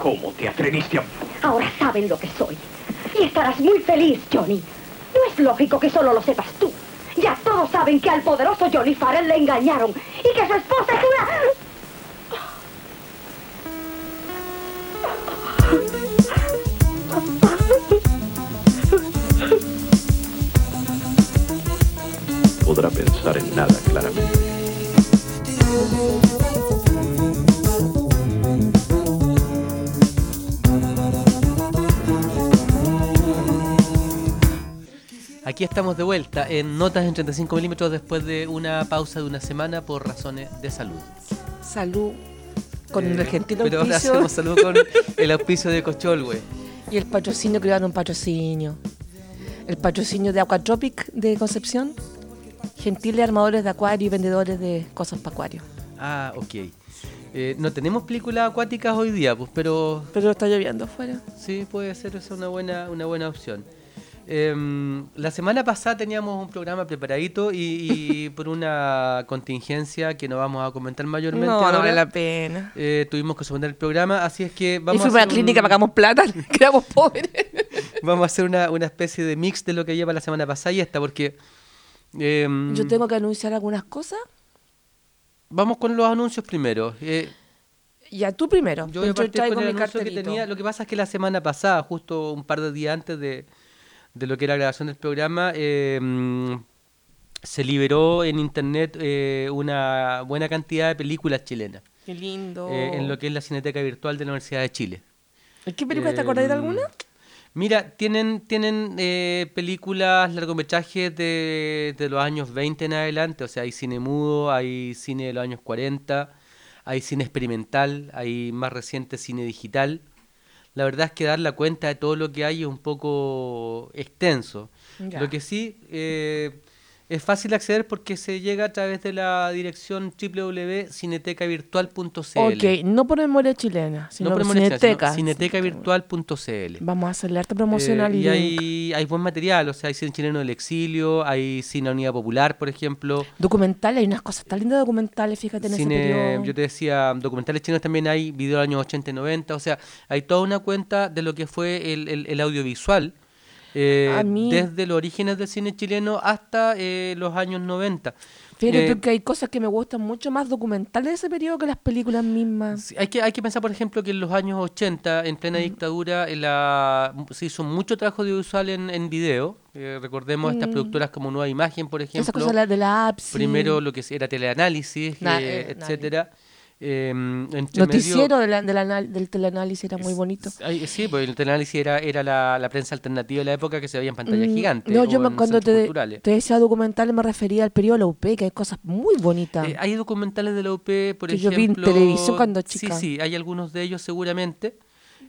¿Cómo te atreviste a...? Ahora saben lo que soy. Y estarás muy feliz, Johnny. No es lógico que solo lo sepas tú. Ya todos saben que al poderoso Johnny Farrell le engañaron y que su esposa es una... Podrá pensar en nada claramente. Aquí estamos de vuelta en Notas en 35 milímetros después de una pausa de una semana por razones de salud. Salud. Con Eh, el gentil Pero ahora hacemos salud con el auspicio de Cocholwe. y el patrocinio crearon un patrocinio. El patrocinio de Aquatropic de Concepción. Gentiles armadores de acuario y vendedores de cosas para acuario. Ah, ok. Eh, no tenemos películas acuáticas hoy día, pues, pero Pero está lloviendo afuera. sí puede ser esa una buena, una buena opción. Em, la semana pasada teníamos un programa preparadito y, y por una contingencia que no vamos a comentar mayormente. No, vale la pena. eh, tuvimos que suspender el programa, así es que Y vamos fuimos a la clínica, un- pagamos plata, quedamos pobres. Vamos a hacer una, una especie de mix de lo que lleva la semana pasada y esta, porque em, Yo tengo que anunciar algunas cosas. vamos con los anuncios primero. Eh, Ya tú primero. yo voy a partir con el mi anuncio que cartelito. tenía. Lo que pasa es que la semana pasada, justo un par de días antes de, de lo que era la grabación del programa, em, se liberó en internet eh, una buena cantidad de películas chilenas Qué lindo. eh, en lo que es la Cineteca Virtual de la Universidad de Chile. ¿Qué película te acordáis de Em, alguna? Mira, tienen, tienen eh, películas, largometrajes de, de los años 20 en adelante, o sea, hay cine mudo, hay cine de los años 40, hay cine experimental, hay más reciente cine digital. La verdad es que dar la cuenta de todo lo que hay es un poco extenso. Ya. Lo que sí eh, es fácil acceder porque se llega a través de la dirección www.cinetecavirtual.cl. Ok, no por memoria chilena, sino no por memoria chilena, Cineteca. cinetecavirtual.cl. Vamos a hacerle harta promoción Eh, al y link. hay, hay buen material, o sea, hay cine chileno del exilio, hay cine Unidad Popular, por ejemplo. Documentales, hay unas cosas tan lindas documentales, fíjate en ese Cine, periodo. yo te decía, documentales chinos también hay, video de los años 80 y 90, o sea, hay toda una cuenta de lo que fue el, el- el audiovisual, eh, mí- desde los orígenes del cine chileno hasta eh, los años 90. Fíjate Eh, que hay cosas que me gustan mucho más documentales de ese periodo que las películas mismas. Sí, hay, que, hay que pensar, por ejemplo, que en los años 80, en plena dictadura, en la, se hizo mucho trabajo audiovisual en, en video. Eh, recordemos estas Mm. productoras como Nueva Imagen, por ejemplo. Esa cosa la- de la app, sí. Primero lo que era teleanálisis, Na- eh, eh, etcétera. Eh, Noticiero medio- de la- de la anal- del teleanálisis era muy bonito. Ay, sí, pues el teleanálisis era, era la, la prensa alternativa de la época que se veía en pantalla Mm, gigante. No, yo me- cuando te, culturales. te decía documentales me refería al periodo de la UP, que hay cosas muy bonitas. Eh, hay documentales de la UP, por Que yo vi en ejemplo. televisión cuando chica. Sí, sí, hay algunos de ellos seguramente.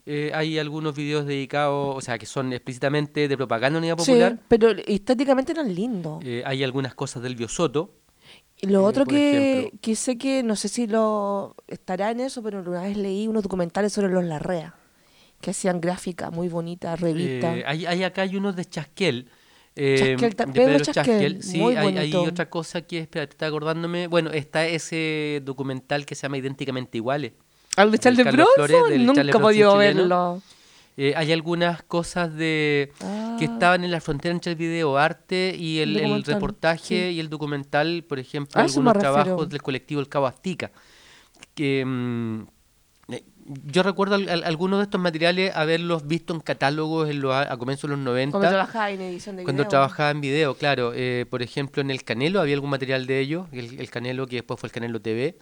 Eh, hay algunos videos dedicados, o sea, que son explícitamente de propaganda unidad sí, popular. pero estéticamente eran lindos. Eh, hay algunas cosas del Biosoto. Y lo eh, otro que, que sé que, no sé si lo estará en eso, pero una vez leí unos documentales sobre los Larrea, que hacían gráficas muy bonitas, revistas. Eh, hay, hay acá hay unos de Chasquel. eh, Chasquel de Pedro Chasquel, Sí, muy hay, hay otra cosa que, espera, está acordándome. Bueno, está ese documental que se llama Idénticamente Iguales. ¿Al de Charles Flores, Bronson? Nunca he podido verlo. Eh, hay algunas cosas de Ah. que estaban en la frontera entre el video arte y el, reportaje sí. y el documental, por ejemplo, A eso me algunos trabajos del colectivo El Cabo Aztica. Que, mm, eh, yo recuerdo al- al- algunos de estos materiales haberlos visto en catálogos en los, a comienzos de los 90. Cuando trabajaba en edición de Cuando video. trabajaba en video, claro. Eh, por ejemplo, en El Canelo había algún material de ellos, el, el Canelo que después fue el Canelo TV.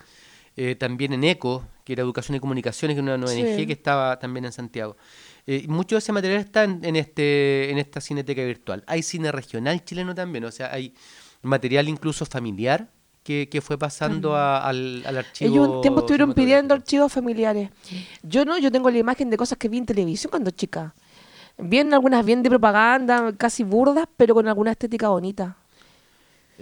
Eh, también en ECO, que era Educación y Comunicaciones, que era una ONG Sí. que estaba también en Santiago. Eh, mucho de ese material está en, en este, en esta cineteca virtual. Hay cine regional chileno también, o sea, hay material incluso familiar que, que fue pasando a- al, al archivo. Ellos un tiempo estuvieron pidiendo archivos familiares. Yo no, yo tengo la imagen de cosas que vi en televisión cuando chica. Bien, algunas bien de propaganda, casi burdas, pero con alguna estética bonita.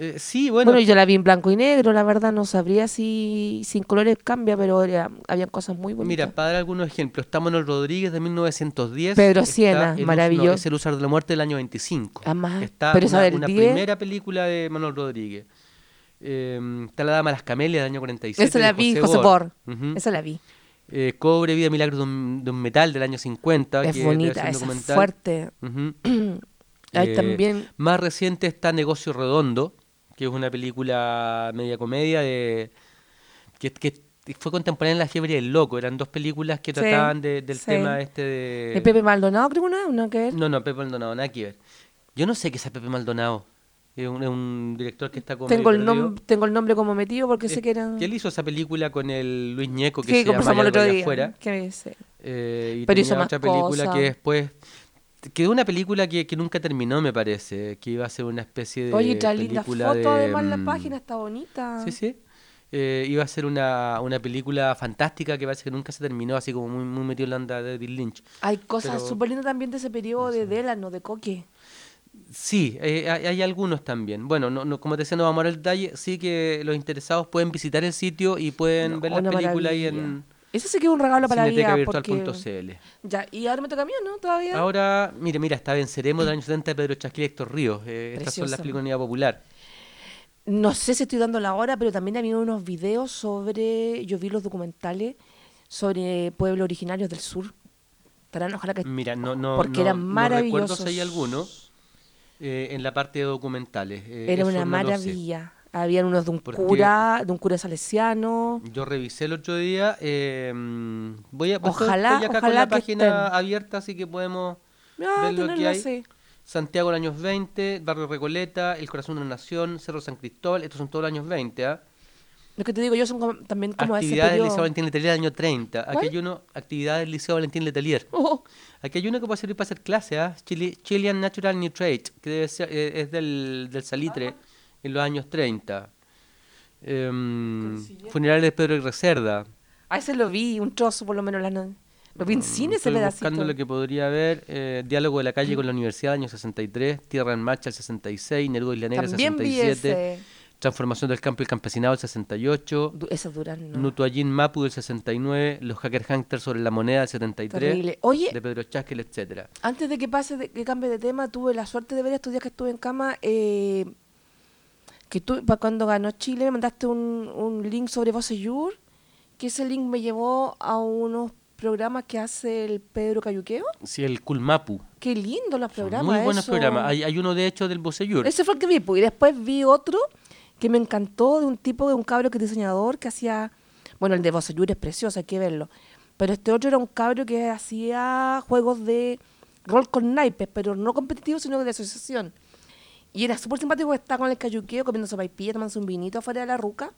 Eh, sí, Bueno, bueno, yo la vi en blanco y negro, la verdad no sabría si sin colores cambia, pero era, habían cosas muy bonitas. Mira, para dar algunos ejemplos, está Manuel Rodríguez de 1910. Pedro Siena, maravilloso. no, es el Usar de la Muerte del año 25. Ah, más. Está Pero una, una 10. primera película de Manuel Rodríguez. Eh, está La Dama de las Camelias del año 47. Esa la vi, José Bor. Ujú. Esa la vi. Eh, Cobre, Vida, Milagros de un, de un Metal del año 50. Es que bonita, es fuerte. Eh, también Más reciente está Negocio Redondo, que es una película media comedia de, que, que fue contemporánea en La Fiebre del Loco. Eran dos películas que Sí, trataban de- del sí. tema este de... de Pepe Maldonado, creo una, una que ver. No, no, Pepe Maldonado, nada que ver. Yo no sé qué es Pepe Maldonado. Es un, es un director que está como Tengo el, medio perdido. nom- tengo el nombre como metido porque sé que que él hizo esa película con el Luis Ñeco que Sí, se llama el otro día. afuera. que. Eh, y Pero hizo tenía más otra película que después quedó una película que, que nunca terminó me parece que iba a ser una especie de Oye, trae linda foto, de, además la mm, página está bonita. sí sí Eh, iba a ser una, una película fantástica que parece que nunca se terminó así como muy, muy metido en la onda de David Lynch Hay cosas súper lindas también de ese periodo de Delano, de Coque. Sí, eh, hay, hay algunos también. Bueno, no, no, como te decía, no vamos a dar el detalle. Sí que los interesados pueden visitar el sitio y pueden No, ver la película ahí en Ese sí que es un regalo para la vida. Porque... Ya, y ahora me toca a mí, ¿o ¿no? Todavía. Ahora, mire, mira, está Venceremos del año 70 de Pedro Chasquil y Héctor Ríos. Eh, estas son las películas de unidad popular. No sé si estoy dando la hora, pero también había unos videos sobre. Yo vi los documentales sobre pueblos originarios del sur. Estarán, ojalá que. Mira, no, no, Porque no, eran no recuerdo maravillosos. si hay alguno eh, en la parte de documentales. eh, Era una no sé. Habían unos de un Porque- cura, de un cura salesiano. Yo revisé el otro día. eh, mm, voy a, pues, Ojalá- estoy acá con ojalá la que página estén. abierta, así que podemos Ah, ver lo que hay. así. Santiago, los años 20, Barrio Recoleta, El Corazón de la Nación, Cerro San Cristóbal, estos son todos los años 20, ¿ah? Lo que te digo yo son como- también como Actividades del. Liceo Valentín Letelier del año 30. Aquí ¿Cuál? hay uno, actividades del Liceo Valentín Letelier. Oh, Aquí hay uno que puede servir para hacer clase, ¿ah? Chile- Chilean Natural Nitrate, que debe ser, eh, es del, del Salitre en los años 30. Em, funerales de Pedro y Reserda. a ese lo vi, un trozo por lo menos. La no... Lo vi en cine ese Mm, pedacito. buscando lo que podría haber. eh, Diálogo de la calle con la Universidad, año 63. Tierra en marcha, el 66. Neruda y la Negra, el También vi 67. ese. Transformación del campo y el campesinado, el 68. Du- Ese Durán, no. Nutuallín Mapu del 69. Los Hacker Hunters sobre la moneda del 73. Terrible. Oye, De Pedro Chaskel, etcétera. Antes de que pase, de, que cambie de tema, tuve la suerte de ver estos días que estuve en cama, eh, que tú, cuando ganó Chile, me mandaste un, un link sobre Vosseyur, que ese link me llevó a unos programas que hace el Pedro Cayuqueo. Sí, el Cool Mapu. Qué lindo los Son programas. muy buenos eso. programas. Hay, hay uno, de hecho, del Bocellur. Ese fue el que vi, pues, y después vi otro que me encantó de un tipo, de un cabro que es diseñador, que hacía, bueno, el de Vosseyur es precioso, hay que verlo, pero este otro era un cabro que hacía juegos de rol con naipes, pero no competitivos, sino de asociación. Y era súper simpático que está con el cayuqueo, comiendo sopaipilla, tomándose un vinito afuera de la ruca.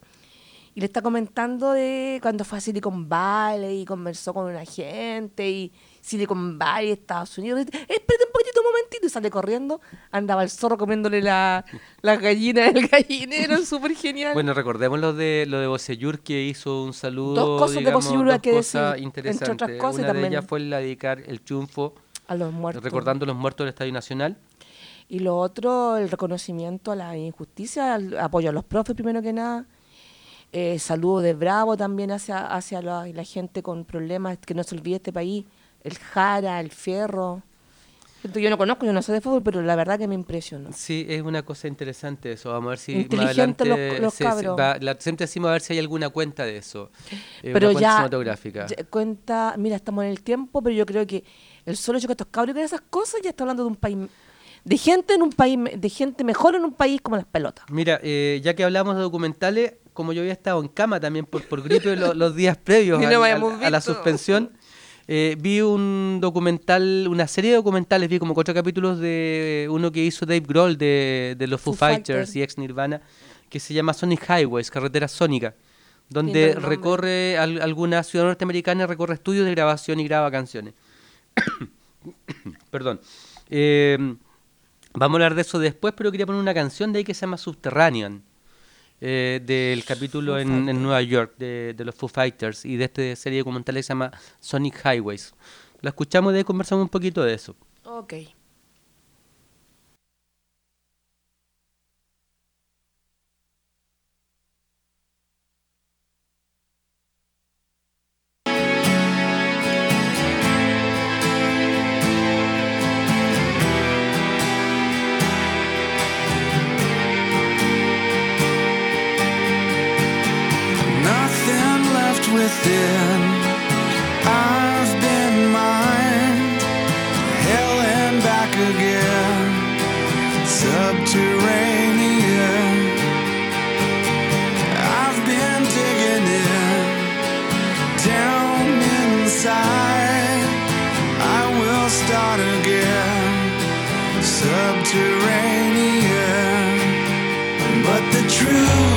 Y le está comentando de cuando fue a Silicon Valley y conversó con una gente y Silicon Valley, Estados Unidos. Espérate un poquitito, un momentito. Y sale corriendo. Andaba el zorro comiéndole la, la gallina del gallinero. Súper genial. Bueno, recordemos lo de lo de Bocellur que hizo un saludo. Dos cosas de digamos, Bocellur dos hay que cosas decir, entre interesantes. otras cosas, Una también- de ellas fue la de dedicar el triunfo, a los muertos. recordando los muertos del Estadio Nacional. Y lo otro, el reconocimiento a la injusticia, al apoyo a los profes primero que nada. Eh, saludo de Bravo también hacia, hacia la, la gente con problemas, que no se olvide este país. El Jara, el Fierro. Yo no conozco, yo no sé de fútbol, pero la verdad que me impresionó. Sí, es una cosa interesante eso. Vamos a ver si más Inteligente los- adelante los se cabros. va- la- siempre decimos a ver si hay alguna cuenta de eso. Eh, pero una cuenta ya, cinematográfica. ya cuenta, mira, estamos en el tiempo, pero yo creo que el solo hecho que estos cabros que esas cosas ya está hablando de un país, de gente en un país, de gente mejor en un país como las pelotas. Mira, eh, ya que hablamos de documentales, como yo había estado en cama también por, por gripe lo- los días previos al- al- a la suspensión, eh, vi un documental, una serie de documentales, vi como cuatro capítulos de uno que hizo Dave Grohl de, de los Foo, Foo Fighters, Fighters. y ex Nirvana, que se llama Sonic Highways, Carretera Sónica, donde recorre al- alguna ciudad norteamericana, recorre estudios de grabación y graba canciones. Perdón. Eh, vamos a hablar de eso después, pero quería poner una canción de ahí que se llama Subterranean, eh, del capítulo en. Nueva York de, de los Foo Fighters y de esta serie documental que se llama Sonic Highways. La escuchamos y de ahí conversamos un poquito de eso. Ok. start again. Subterranean, but the truth.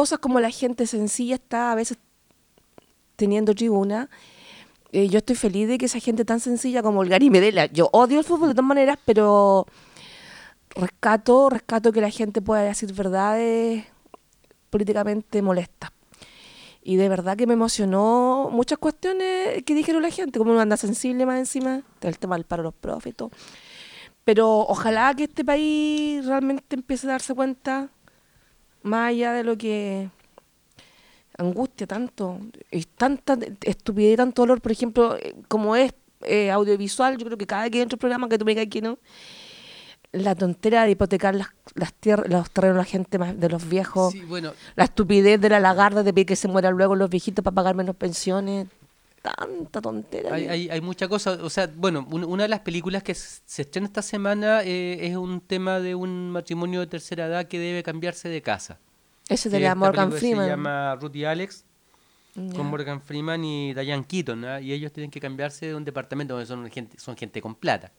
Cosas como la gente sencilla está a veces teniendo tribuna, eh, yo estoy feliz de que esa gente tan sencilla como el Gary Medela, yo odio el fútbol de todas maneras, pero rescato, rescato que la gente pueda decir verdades políticamente molestas. Y de verdad que me emocionó muchas cuestiones que dijeron la gente, como uno anda sensible más encima, el tema del paro de los profes y todo. Pero ojalá que este país realmente empiece a darse cuenta, más allá de lo que angustia tanto, y tanta estupidez, tanto dolor, por ejemplo, como es eh, audiovisual, yo creo que cada que entra un programa que tú me digas que no, la tontera de hipotecar las, las tierras, los terrenos de la gente más, de los viejos, Sí, bueno, la estupidez de la lagarda de pedir que se mueran luego los viejitos para pagar menos pensiones, tanta tontera. hay, hay, hay mucha cosa. O sea, bueno, un- una de las películas que se estrena esta semana eh, es un tema de un matrimonio de tercera edad que debe cambiarse de casa. Ese de la esta Morgan Freeman. Se llama Ruth y Alex, con Morgan Freeman y Diane Keaton, ¿ah? y ellos tienen que cambiarse de un departamento donde son gente, son gente con plata.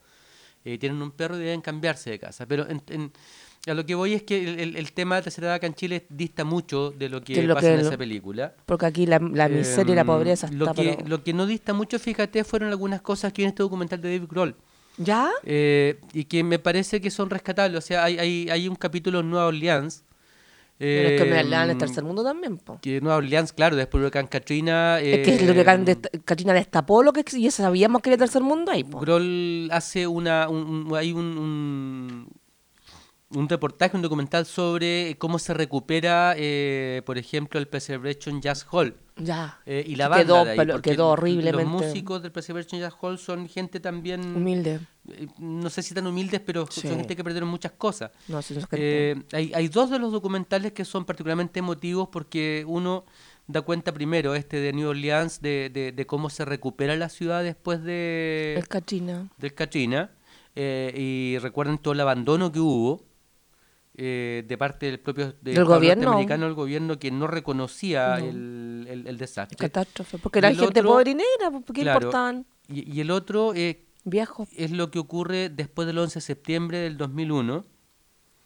Eh, tienen un perro y deben cambiarse de casa. Pero en- en- a lo que voy es que el, el- el tema de tercera edad acá en Chile dista mucho de lo que lo pasa que en lo- esa película. Porque aquí la, la miseria y la Em, pobreza lo está, que, pero- lo que no dista mucho, fíjate, fueron algunas cosas que hay en este documental de David Grohl. ¿Ya? eh, y que me parece que son rescatables. O sea, hay, hay, hay un capítulo en Nueva Orleans. Pero es que me eh, la en el tercer mundo también, po. que Nueva Orleans, claro, después del huracán Katrina. Es que es lo que eh, Can- dest- Katrina destapó lo que ex- y sabíamos que era el tercer mundo ahí, po. Grohl hace una. un- un- hay un, un, un reportaje, un documental sobre cómo se recupera, eh, por ejemplo, el Preservation Jazz Hall. Ya. eh, y la banda quedó, de ahí, pero quedó horriblemente Los músicos del Preservation Jazz Hall son gente también. humilde. eh, no sé si tan humildes, pero Sí. son gente que perdieron muchas cosas. No, sí, no es que- Eh, hay, hay dos de los documentales que son particularmente emotivos porque uno da cuenta primero, este de New Orleans, de, de- de cómo se recupera la ciudad después de, el Katrina. del Katrina eh, y recuerden todo el abandono que hubo eh, de parte del propio Estado gobierno. norteamericano, el gobierno que no reconocía No. el, el- el desastre. Catástrofe. Porque era gente otro- pobre y negra, ¿qué claro, importaban? Y, y el otro eh, Viejos. es lo que ocurre después del 11 de septiembre del 2001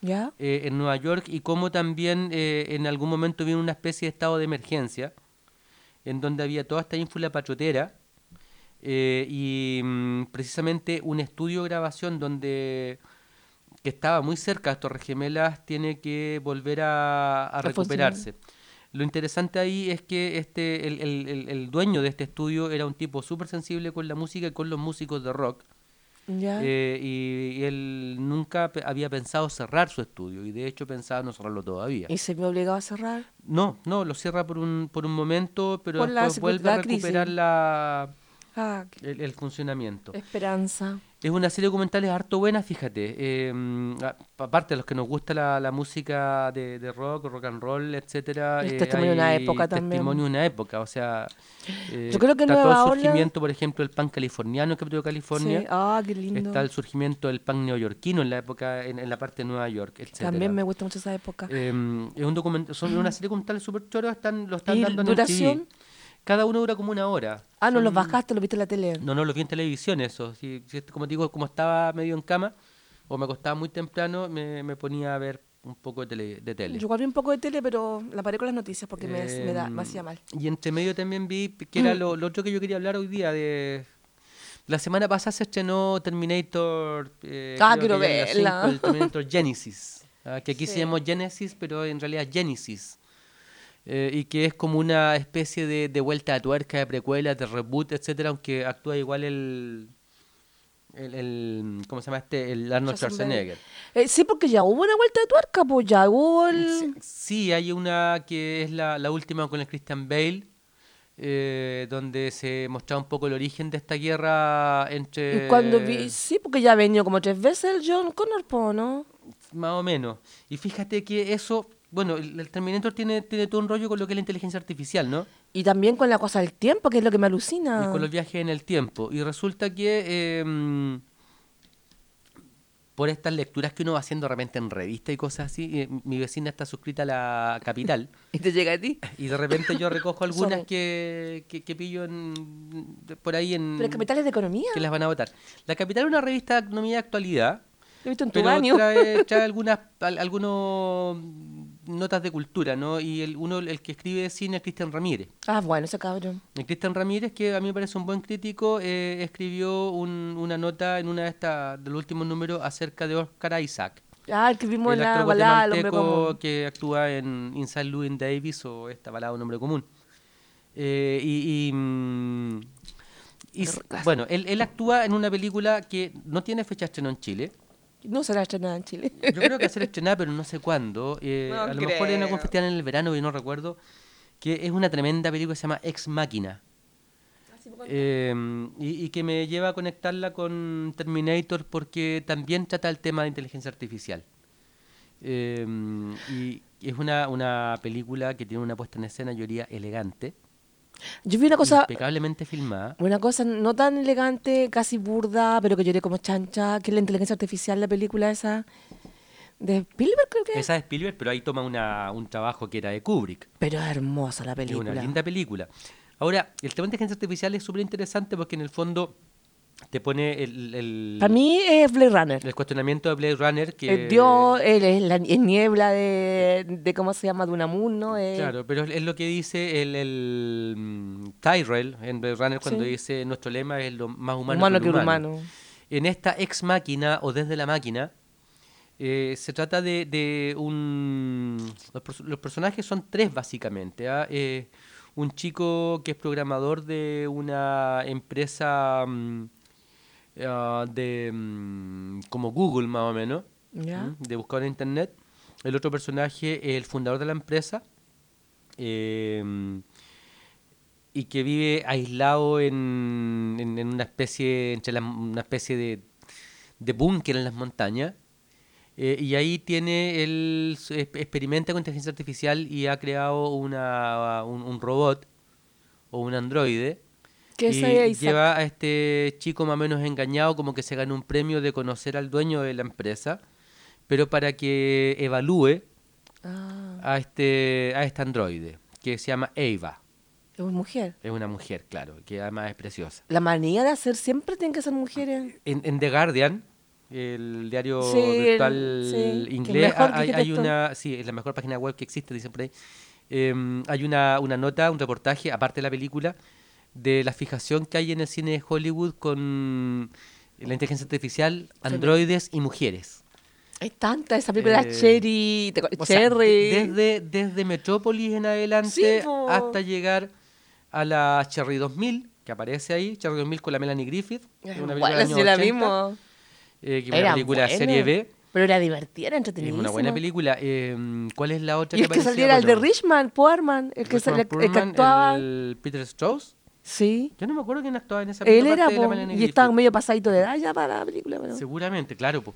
¿Ya? eh, en Nueva York y cómo también eh, en algún momento vino una especie de estado de emergencia en donde había toda esta ínfula patriotera eh, y mm, precisamente un estudio de grabación donde que estaba muy cerca de Torres Gemelas tiene que volver a, recuperarse. Lo interesante ahí es que este el, el- dueño de este estudio era un tipo súper sensible con la música y con los músicos de rock. ¿Ya? Eh, y, y él nunca pe- había pensado cerrar su estudio y de hecho pensaba no cerrarlo todavía. ¿Y se vio obligado a cerrar? No, no, lo cierra por un, por un momento, pero Por la después vuelve la a recuperar la, Ah, el funcionamiento. esperanza. Es una serie de documentales harto buena, fíjate. eh, mm, aparte de los que nos gusta la, la música de, de rock, rock and roll, etcétera. El eh, testimonio de una época también. Testimonio de una época, o sea. eh, Yo creo que está todo Nueva el Ola- surgimiento, por ejemplo, del pan californiano que de California. Sí. Ah, qué lindo. Está el surgimiento del pan neoyorquino en la época, en, en la parte de Nueva York, etcétera. También me gusta mucho esa época. Es un documento, son una serie de documentales súper choros, están, lo están ¿Y dando en el duración? TV. Cada uno dura como una hora. ah, no, los bajaste, los viste en la tele. No, no, los vi en televisión eso. Si, si- como te digo, como estaba medio en cama o me acostaba muy temprano, me, me ponía a ver un poco de tele. De tele. Yo igual vi un poco de tele, pero la paré con las noticias porque me, me, da, me Em, hacía mal. Y entre medio también vi que era lo, lo otro que yo quería hablar hoy día de... La semana pasada se estrenó Terminator... eh, Ah, quiero verla. el Terminator Genesis. ah, que aquí se Sí. llamó Genesis, pero en realidad es Genesis. Eh, y que es como una especie de, de vuelta a tuerca, de precuela, de reboot, etcétera, aunque actúa igual el... El, el- ¿Cómo se llama este? El Arnold Schwarzenegger. Eh, sí, porque ya hubo una vuelta de tuerca, pues ya hubo el... Sí, sí, hay una que es la, la última con el Christian Bale, eh, donde se mostraba un poco el origen de esta guerra entre... Y cuando vi, sí, porque ya ha venido como tres veces el John Connor, ¿no? Más o menos. Y fíjate que eso, bueno, el, el Terminator tiene, tiene todo un rollo con lo que es la inteligencia artificial, ¿no? Y también con la cosa del tiempo, que es lo que me Y alucina. con los viajes en el tiempo. Y resulta que eh, por estas lecturas que uno va haciendo de repente en revista y cosas así, eh, mi vecina está suscrita a la Capital. Y te llega a ti. Y de repente yo recojo algunas que, que, que pillo en, de- por ahí en... Pero capitales de economía. que las van a votar. La Capital es una revista de economía y actualidad Lo he visto en tu pero baño. trae, trae algunas al- algunos notas de cultura, ¿no? Y el, uno, el que escribe cine es Cristian Ramírez. Ah, bueno, ese cabrón. Cristian Ramírez, que a mí me parece un buen crítico, eh, escribió un- una nota en una de estas de los últimos números acerca de Oscar Isaac. Ah, el que vimos el la actor balada del hombre guatemalteco común. que actúa en Inside Llewyn Davis o esta balada Un hombre común. Eh, y, y, mm, y bueno, él, él actúa en una película que no tiene fecha de estreno en Chile. No será estrenada en Chile. Yo creo que va a ser estrenada, pero no sé cuándo. Eh, No a lo mejor en algún creo. festival en el verano, que no recuerdo. Que es una tremenda película que se llama Ex Máquina. Eh, y, y que me lleva a conectarla con Terminator porque también trata el tema de inteligencia artificial. Eh, y es una, una película que tiene una puesta en escena, yo diría, elegante, Yo vi una cosa, impecablemente filmada. una cosa no tan elegante, casi burda, pero que lloré como chancha, que es la inteligencia artificial, la película esa de Spielberg, creo que es. Esa es Spielberg, pero ahí toma una, un trabajo que era de Kubrick. Pero es hermosa la Es película. una linda película. Ahora, el tema de inteligencia artificial es súper interesante porque en el fondo te pone el, el, Para mí es Blade Runner. el cuestionamiento de Blade Runner que... El Dios, él es la niebla de, de, ¿cómo se llama? De un ¿no? Eh, Claro, pero es lo que dice el, el mm, Tyrell en Blade Runner cuando Sí. dice nuestro lema es lo más humano, humano que el humano. humano. En esta ex máquina o desde la máquina, eh, se trata de, de un... Los personajes son tres básicamente. ¿ah? Eh, un chico que es programador de una empresa mm, ah, de mm, como Google más o menos, de buscar en internet. El otro personaje es el fundador de la empresa. eh, y que vive aislado en, en- en una especie entre una especie de, de búnker en las montañas Eh, y ahí tiene él experimenta con inteligencia artificial y ha creado una, un, un robot o un androide Que y lleva a este chico más o menos engañado como que se gana un premio de conocer al dueño de la empresa pero para que evalúe Ah, a este a este androide que se llama Ava es una mujer. es una mujer, claro, que además es preciosa. La manía de hacer siempre tienen que ser mujeres. En, en The Guardian, el diario Sí, el- virtual sí, que inglés, que hay, hay una, sí, es la mejor página web que existe, dicen por ahí. Em, hay una, una nota, un reportaje, aparte de la película, de la fijación que hay en el cine de Hollywood con la inteligencia artificial, androides y mujeres. Hay tantas, esa película Eh, Cherry, te- O sea, Cherry. de- desde, desde Metrópolis en adelante Sí, hasta llegar a la Cherry 2000, que aparece ahí, Cherry 2000 con la Melanie Griffith, que es una película Bueno, año la 80, vimos. eh, que es una Era película buena, serie B, Pero era divertida, era es entretenidísima. una buena película. Eh, ¿Cuál es la otra Y el que saliera el de Richman, Poorman, el que, Richard sal- el que actuaba. el Peter Strauss. Sí. Yo no me acuerdo quién actuaba en esa Él película. era, aparte de la po, y estaba medio pasadito de edad ya para la película. pero- Seguramente, claro. po.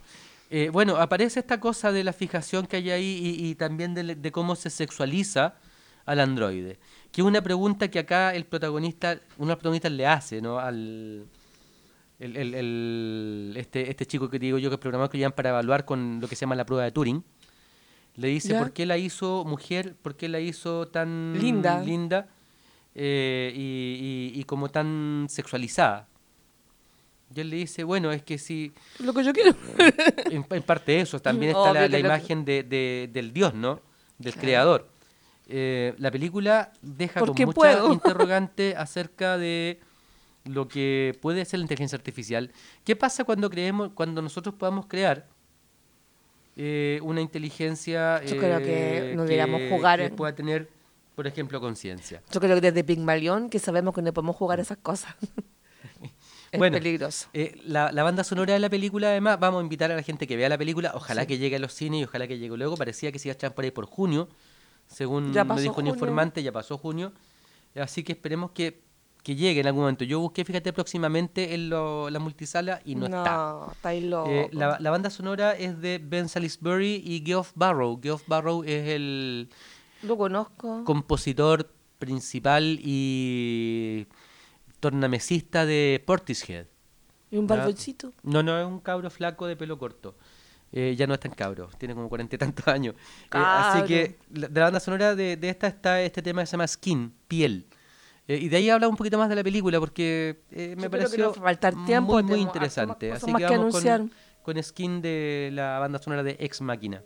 Eh, bueno, aparece esta cosa de la fijación que hay ahí y, y también de, de cómo se sexualiza al androide. Que es una pregunta que acá el protagonista, uno de los protagonistas le hace, ¿no? Al el, el- el- este, este chico que te digo yo que es programador que llevan para evaluar con lo que se llama la prueba de Turing. Le dice Ya. por qué la hizo mujer, por qué la hizo tan Linda. linda eh, y, y- y como tan sexualizada. Y él le dice, bueno, es que si Lo que yo quiero. en, en parte eso, también está Obvio la, que- imagen de, de- del dios, ¿no? Del creador. Eh, la película deja con mucha puedo. interrogante acerca de lo que puede ser la inteligencia artificial. ¿Qué pasa cuando creemos, cuando nosotros podamos crear eh, una inteligencia Yo creo que no deberíamos jugar que en- pueda tener, por ejemplo, conciencia? Yo creo que desde Pigmalión que sabemos que no podemos jugar esas cosas. es Bueno, peligroso. Eh, la, la banda sonora de la película, además, vamos a invitar a la gente que vea la película. Ojalá que llegue a los cines y ojalá que llegue luego. Parecía que se iba a echar por ahí por junio, según Ya me dijo un informante, ya pasó junio. Así que esperemos que, que llegue en algún momento. Yo busqué, fíjate, próximamente en lo- la multisala y no, está. está ahí loco. Eh, la, la banda sonora es de Ben Salisbury y Geoff Barrow. Geoff Barrow es el Lo conozco. compositor principal y tornamesista de Portishead. Y un barboncito. No, no, es un cabro flaco de pelo corto. Eh, ya no es tan cabro, tiene como cuarenta y tantos años. Eh, así que la- de la banda sonora de, de esta está este tema que se llama Skin, piel. Eh, y de ahí habla un poquito más de la película porque eh, me Yo pareció faltar tiempo, muy, muy interesante. Así que que vamos con con skin de la banda sonora de Ex Máquina.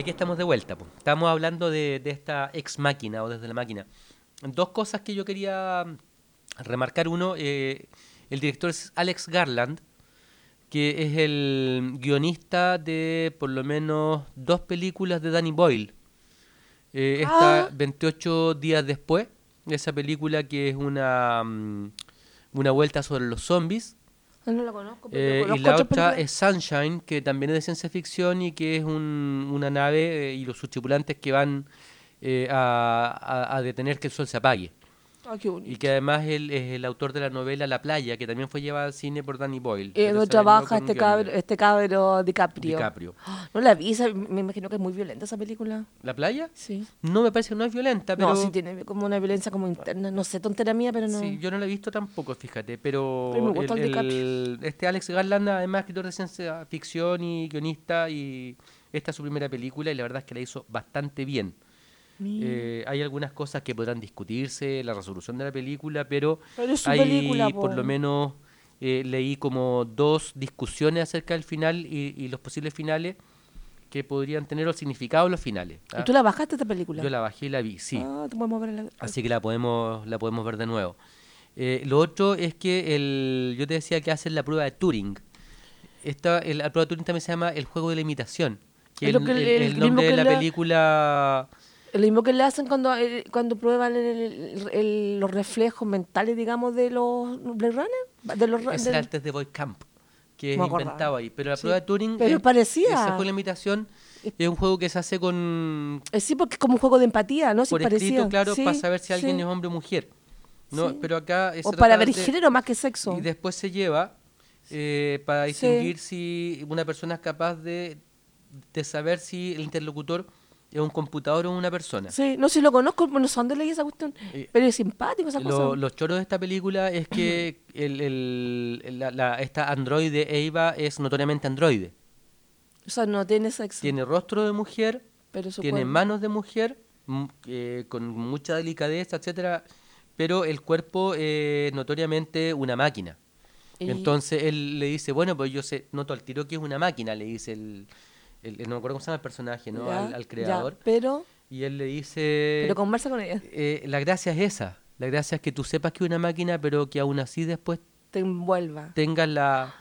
Aquí estamos de vuelta. po. Estamos hablando de, de esta ex máquina o desde la máquina. Dos cosas que yo quería remarcar. Uno, eh, el director es Alex Garland, que es el guionista de por lo menos dos películas de Danny Boyle. Eh, esta Ah. 28 días después, esa película que es una, mm, una vuelta sobre los zombies. No la conozco, pero Eh, y la otra películas. es Sunshine, que también es de ciencia ficción y que es un- una nave eh, y los sus tripulantes que van eh, a, a- a detener que el sol se apague. Ah, qué bonito. Y que además él es el autor de la novela La playa, que también fue llevada al cine por Danny Boyle. Eh, trabaja no con este cabro, este cabro DiCaprio. DiCaprio. Ah, No la vi, me imagino que es muy violenta esa película. ¿La playa? Sí. No me parece que no es violenta, pero... No, sí tiene como una violencia como interna. No sé, tontera mía, pero no. Sí, yo no la he visto tampoco, fíjate, pero Pero me gusta el el- este Alex Garland, además escritor de ciencia ficción y guionista, y esta es su primera película y la verdad es que la hizo bastante bien. Eh, hay algunas cosas que podrán discutirse, la resolución de la película, pero, Pero hay película, por po. lo menos eh, leí como dos discusiones acerca del final y, y los posibles finales que podrían tener el significado de los finales. ¿Y ¿ah? tú la bajaste esta película? Yo la bajé y la vi, sí. Ah, te podemos ver la... Así que la podemos, la podemos ver de nuevo. Eh, lo otro es que el, yo te decía que hacen la prueba de Turing. Esta, el- la prueba de Turing también se llama el juego de la imitación. Que Es es lo que el, el- el- el el nombre que de la la- película. Lo mismo que le hacen cuando, eh, cuando prueban el- el- el- los reflejos mentales, digamos, de los Blade Runner. De los, Ese del- era antes de Boy Camp, que es inventado ahí. Pero la Sí. prueba de Turing. Pero es- parecía. Ese juego de la imitación es un juego que se hace con. Eh, sí, porque es como un juego de empatía, ¿no? Sí, por parecía. escrito, claro, Sí, para saber si alguien sí. es hombre o mujer. ¿no? Pero acá. O para ver de- género más que sexo. Y después se lleva eh, para distinguir si una persona es capaz de, de saber si el interlocutor es un computador o una persona. Sí, no sé si lo conozco, no sé dónde leí esa cuestión. Eh, pero es simpático esa Lo- cosa. los choros de esta película es que el, el- la, la- esta androide Eva es notoriamente androide. O sea, no tiene sexo. Tiene rostro de mujer, pero tiene cuerpo- manos de mujer, mm, eh, con mucha delicadeza, etcétera, pero el cuerpo es notoriamente una máquina. Y- Entonces él le dice, bueno, pues yo sé, noto al tiro que es una máquina, le dice el, el- no me acuerdo cómo se llama el personaje, ¿no? Ya, al, al ya, creador. pero, Y él le dice, pero conversa con ella. eh, la gracia es esa, la gracia es que tú sepas que es una máquina, pero que aún así después Te envuelva. tengas la,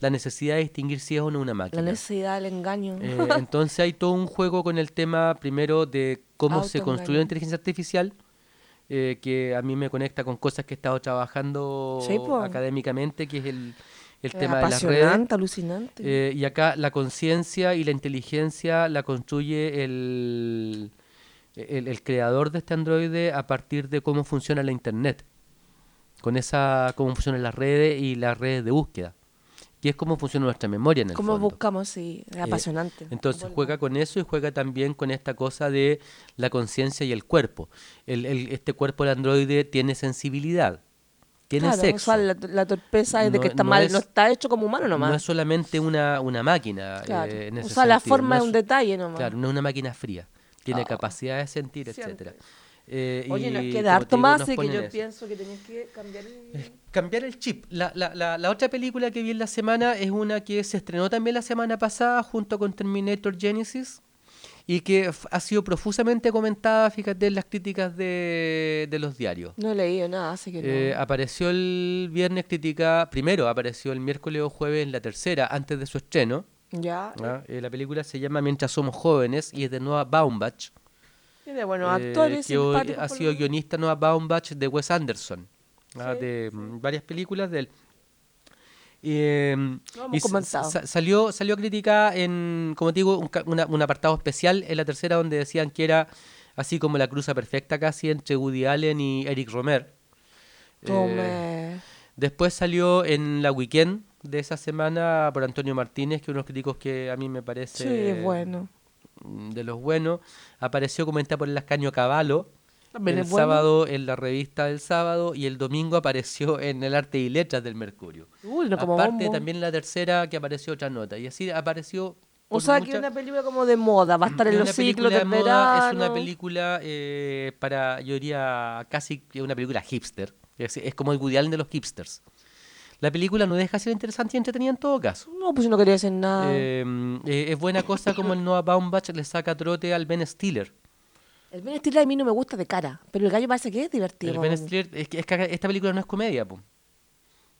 la necesidad de distinguir si es o no una máquina. La necesidad, el engaño. Eh, entonces hay todo un juego con el tema primero de cómo se construye la inteligencia artificial, eh, que a mí me conecta con cosas que he estado trabajando Sí, académicamente, que es el, el tema de las redes. apasionante, alucinante. Eh, y acá la conciencia y la inteligencia la construye el, el, el creador de este androide a partir de cómo funciona la internet, con esa cómo funcionan las redes y las redes de búsqueda, que es cómo funciona nuestra memoria en el ¿Cómo fondo. buscamos? Sí, es apasionante. Entonces juega con eso y juega también con esta cosa de la conciencia y el cuerpo. El, el- este cuerpo del androide tiene sensibilidad, tiene Claro, sexo. O sea, la, la torpeza es de que está no mal, es- no está hecho como humano nomás. No es solamente una, una máquina. claro. eh, en o ese sea, la forma no es un detalle nomás. Claro, no es una máquina fría. Tiene Ah. capacidad de sentir, Siente. etcétera. Eh, Oye, nos queda harto más, así que yo eso. pienso que tenés que cambiar el... Cambiar el chip. La, la, la, la otra película que vi en la semana es una que se estrenó también la semana pasada junto con Terminator Genesis y que ha sido profusamente comentada, fíjate, en las críticas de, de los diarios. No he leído nada, así que no. Eh, apareció el viernes criticada, primero apareció el miércoles o jueves en la tercera, antes de su estreno. ya. ¿ah? Eh, la película se llama Mientras somos jóvenes y es de Noah Baumbach. Tiene buenos eh, actores, que simpáticos. ha sido guionista Noah Baumbach de Wes Anderson, ¿ah? De mm, varias películas de él. Eh, y sa- salió, salió criticada en, como te digo, un, ca- una- un apartado especial en la tercera donde decían que era así como la cruza perfecta casi entre Woody Allen y Eric Romer. Eh. Después salió en la weekend de esa semana por Antonio Martínez, que uno de los críticos que a mí me parece Sí, es bueno. de los buenos. Apareció comentada por el Ascaño Caballo También el bueno. sábado en la revista del sábado y el domingo apareció en el Arte y Letras del Mercurio. Uy, no como Aparte bombo. también en la tercera que apareció otra nota y así apareció O sea, que es una película como de moda, va a estar en los ciclos del de moda. Es una película eh, para, yo diría, casi una película hipster. Es, es como el Woody Allen de los hipsters. La película no deja de ser interesante y entretenida en todo caso. No, pues yo no quería hacer nada. Eh, eh, es buena cosa como el Noah Baumbach le saca trote al Ben Stiller. El Ben Stiller a mí no me gusta de cara, pero el gallo parece que es divertido. El Ben Stiller, es que, es que esta película no es comedia, po.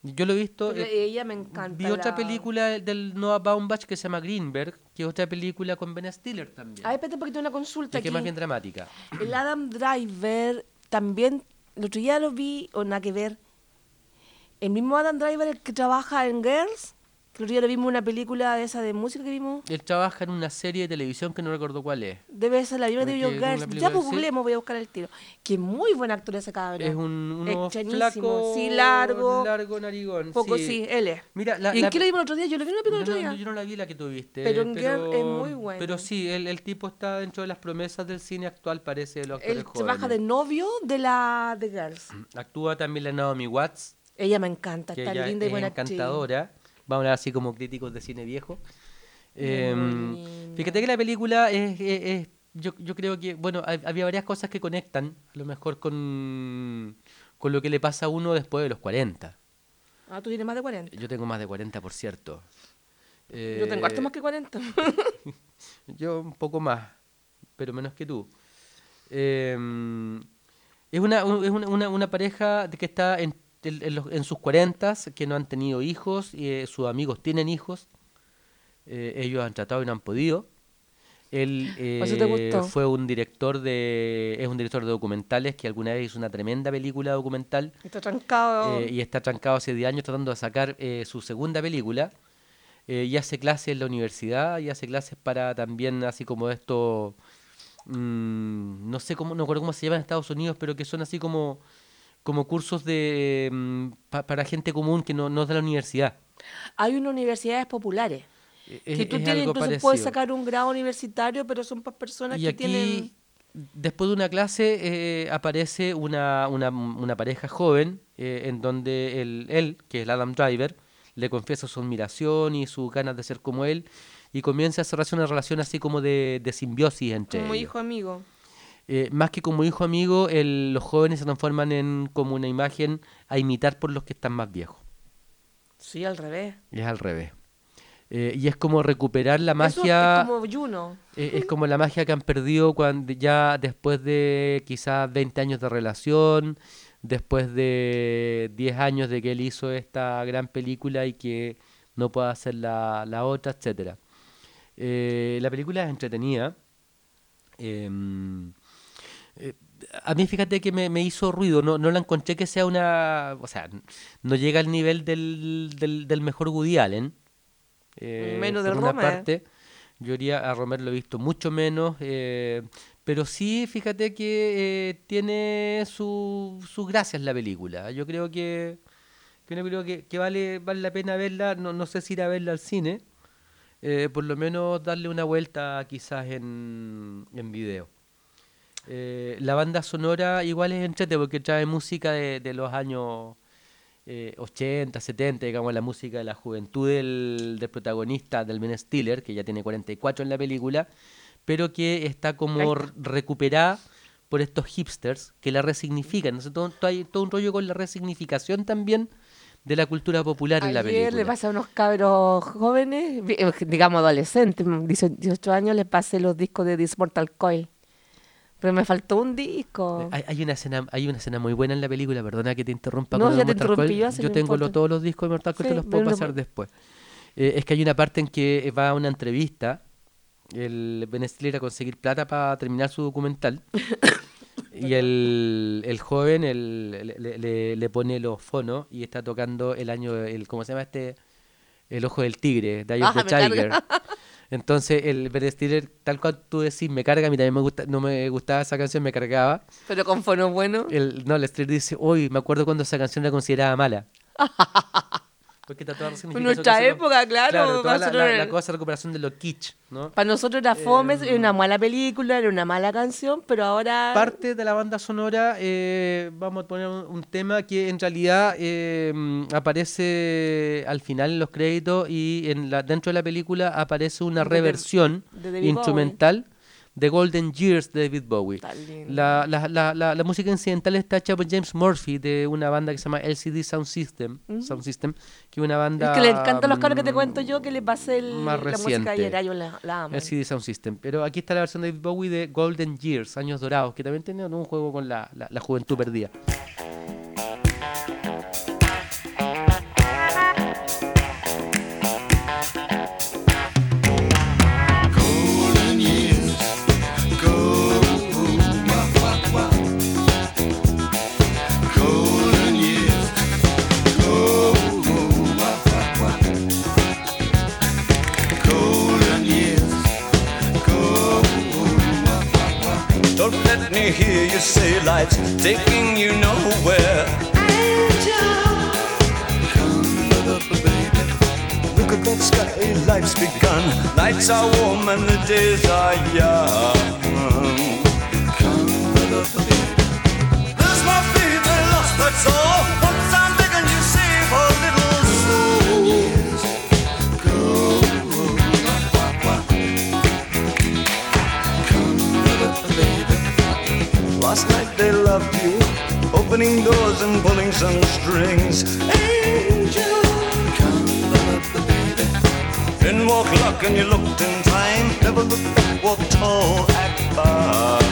Yo lo he visto. Pero eh, ella me encanta. vi otra la- película del Noah Baumbach que se llama Greenberg, que es otra película con Ben Stiller también. A ver, espérate porque tengo una y consulta que es aquí. más bien dramática. El Adam Driver también, el otro día lo vi, o nada que ver. El mismo Adam Driver el que trabaja en Girls, que el otro día vimos una película de esa de música que vimos. Él trabaja en una serie de televisión que no recuerdo cuál es. Debe ser la misma de es una Girls. Ya pues googleemos, voy a buscar el tiro. Que muy buen actor ese cabrón. Es un uno Es flaco, sí, largo. largo narigón. Poco sí, él es. Mira, la, ¿Y en la- qué lo vimos el otro día? Yo lo vi en una película el yo, otro no, día. yo no la vi la que tuviste. Pero en Girl es muy bueno. Pero sí, el, el tipo está dentro de las promesas del cine actual, parece, de los actores Él jóvenes. trabaja de novio de la de Girls. Actúa también la Naomi Watts, Ella me encanta, está linda y es buena actriz. encantadora. Vamos a hablar así como críticos de cine viejo. Eh, fíjate que la película es, es- es- yo, yo creo que, bueno, hab- había varias cosas que conectan, a lo mejor con, con lo que le pasa a uno después de los 40. Ah, tú tienes más de 40. Yo tengo más de 40, por cierto. Yo tengo harto Eh, más que 40. Yo un poco más, pero menos que tú. Eh, es una, un- es una, una- una pareja que está en, en- en sus cuarentas, que no han tenido hijos, y eh, sus amigos tienen hijos. Eh, ellos han tratado y no han podido. Él ¿Por eso te eh, fue un director de es un director de documentales que alguna vez hizo una tremenda película documental Está trancado. eh, y está trancado hace 10 años tratando de sacar eh, su segunda película. Y hace clases en la universidad y hace clases para también, así como esto, mm, no sé cómo, no recuerdo cómo se llama en Estados Unidos, pero que son así como, como cursos de mm, pa- para gente común que no, no es de la universidad. Hay unas universidades populares. Eh, que tú es tienes, incluso puedes sacar un grado universitario, pero son para personas Y que aquí, tienen... después de una clase, eh, aparece una, una, una pareja joven eh, en donde el, él, que es el Adam Driver, le confiesa su admiración y sus ganas de ser como él y comienza a cerrarse una relación así como de, de simbiosis entre Como ellos. hijo amigo. Eh, más que como hijo amigo, el- los jóvenes se transforman en como una imagen a imitar por los que están más viejos. Sí, al revés. Es al revés. Eh, y es como recuperar la Eso magia... es como Juno. Eh, es como la magia que han perdido cuando ya después de quizás 20 años de relación, después de 10 años de que él hizo esta gran película y que no puede hacer la, la otra, etcétera. Eh, la película es entretenida. Em, eh, a mí fíjate que me, me hizo ruido, no, no la encontré que sea una... O sea, no llega al nivel del, del, del mejor Woody Allen. eh, Menos del una Romer. parte. Yo iría a Romer lo he visto mucho menos, eh, pero sí, fíjate que tiene su- sus gracias la película. Yo creo que, que, una película que, que vale, vale la pena verla, no, no sé si ir a verla al cine, por lo menos darle una vuelta quizás en, en video. Eh, la banda sonora igual es entrete porque trae música de, de los años eh, 80, 70, digamos, la música de la juventud del, del protagonista, del Ben Stiller, que ya tiene 44 en la película, pero que está como recuperada por estos hipsters que la resignifican. Entonces, todo, todo hay todo un rollo con la resignificación también de la cultura popular en la película. le pasé a unos cabros jóvenes, eh, digamos adolescentes, 18 años, les pasé los discos de This Mortal Coil. Pero me faltó un disco. Hay, hay una escena, hay una escena muy buena en la película, perdona que te interrumpa. No, ya te interrumpí yo, tengo lo- todos los discos de Mortal Kombat, te Sí, los puedo pasar después. Eh, es que hay una parte en que va a una entrevista, el Ben Stiller a conseguir plata para terminar su documental, y el, el joven el- le, le- pone los fonos y está tocando el año, el ¿cómo se llama este? El ojo del tigre, The Eye of Ah, the Tiger. Entonces el Ben Stiller, tal cual tú decís, me carga, a mí también me gusta, no me gustaba esa canción, me cargaba. Pero con fono bueno. El, no, el Stiller dice, uy, me acuerdo cuando esa canción era considerada mala. Porque En nuestra época, claro, toda la, la- cosa de recuperación de lo kitsch, ¿no? Para nosotros era fome, Em, era una mala película, era una mala canción, pero ahora... Parte de la banda sonora, eh, vamos a poner un, un tema que en realidad eh, aparece al final en los créditos y en la, dentro de la película aparece una de- reversión de instrumental The Golden Years de David Bowie. La, la, la, la, música incidental está hecha por James Murphy de una banda que se llama LCD Sound System, Sound System que es una banda... Es que le encantan los cabros que te cuento yo que les pasé el, más la música reciente. ayer. ah, Yo la, la amo. LCD Sound System. Pero aquí está la versión de David Bowie de Golden Years, Años Dorados, que también tiene un juego con la, la juventud perdida. You say life's taking you nowhere. Come up, baby. Look at that sky, life's begun. Nights are warm and the days are young. Come up, baby. There's my baby lost, that's all. They loved you, opening doors and pulling some strings. Angel, Come up, baby. in walk luck and you looked in time. Never looked back, walk tall, act fine.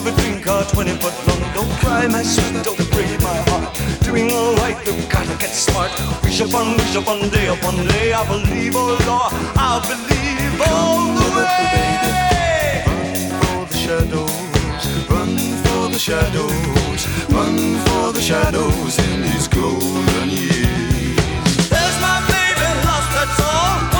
Of a dream car, 20 foot long. Don't cry, my sweet, don't break my heart. Doing alright, you've gotta get smart. Wish upon, wish upon, day upon day. I believe, oh Lord, I believe all the way. Run for the shadows, run for the shadows, run for the shadows in these golden years. There's my baby lost, that's all.